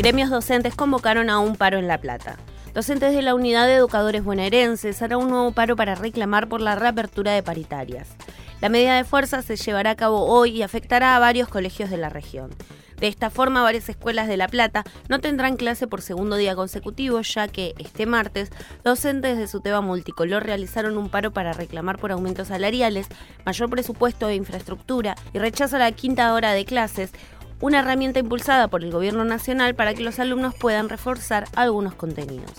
Gremios docentes convocaron a un paro en La Plata. Docentes de la Unidad de Educadores Bonaerenses harán un nuevo paro para reclamar por la reapertura de paritarias. La medida de fuerza se llevará a cabo hoy y afectará a varios colegios de la región. De esta forma, varias escuelas de La Plata no tendrán clase por segundo día consecutivo, ya que este martes, docentes de Suteba Multicolor realizaron un paro para reclamar por aumentos salariales, mayor presupuesto de infraestructura y rechazo a la quinta hora de clases, una herramienta impulsada por el Gobierno Nacional para que los alumnos puedan reforzar algunos contenidos.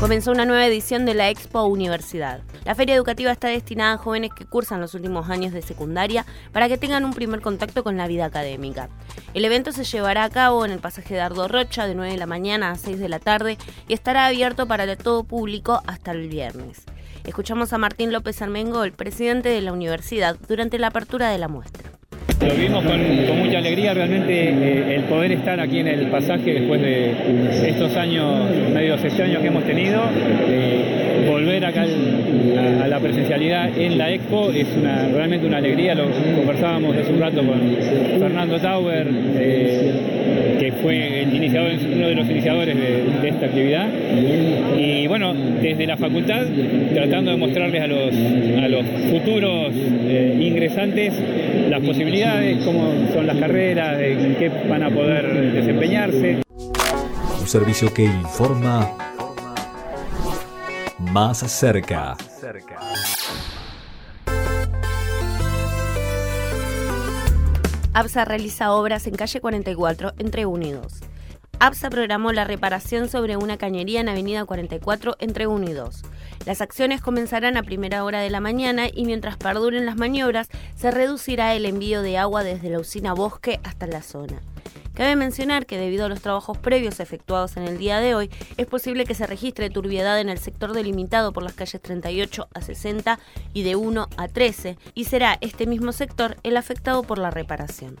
Comenzó una nueva edición de la Expo Universidad. La feria educativa está destinada a jóvenes que cursan los últimos años de secundaria para que tengan un primer contacto con la vida académica. El evento se llevará a cabo en el pasaje de Ardo Rocha de 9 de la mañana a 6 de la tarde y estará abierto para todo público hasta el viernes. Escuchamos a Martín López Armengo, el presidente de la universidad, durante la apertura de la muestra. Lo vimos con, mucha alegría realmente eh, el poder estar aquí en el pasaje después de estos años, medio seis años que hemos tenido. Eh, volver acá a, la presencialidad en la expo es realmente una alegría. Lo conversábamos hace un rato con Fernando Tauber, eh, iniciador, uno de los iniciadores de, esta actividad. Y bueno, desde la facultad, tratando de mostrarles a los, a los futuros ingresantes las posibilidades cómo son las carreras, en qué van a poder desempeñarse. Un servicio que informa más cerca. APSA realiza obras en calle 44 entre 1 y 2. APSA programó la reparación sobre una cañería en Avenida 44 entre 1 y 2. Las acciones comenzarán a primera hora de la mañana y mientras perduren las maniobras se reducirá el envío de agua desde la usina Bosque hasta la zona. Cabe mencionar que debido a los trabajos previos efectuados en el día de hoy, es posible que se registre turbiedad en el sector delimitado por las calles 38 a 60 y de 1 a 13, y será este mismo sector el afectado por la reparación.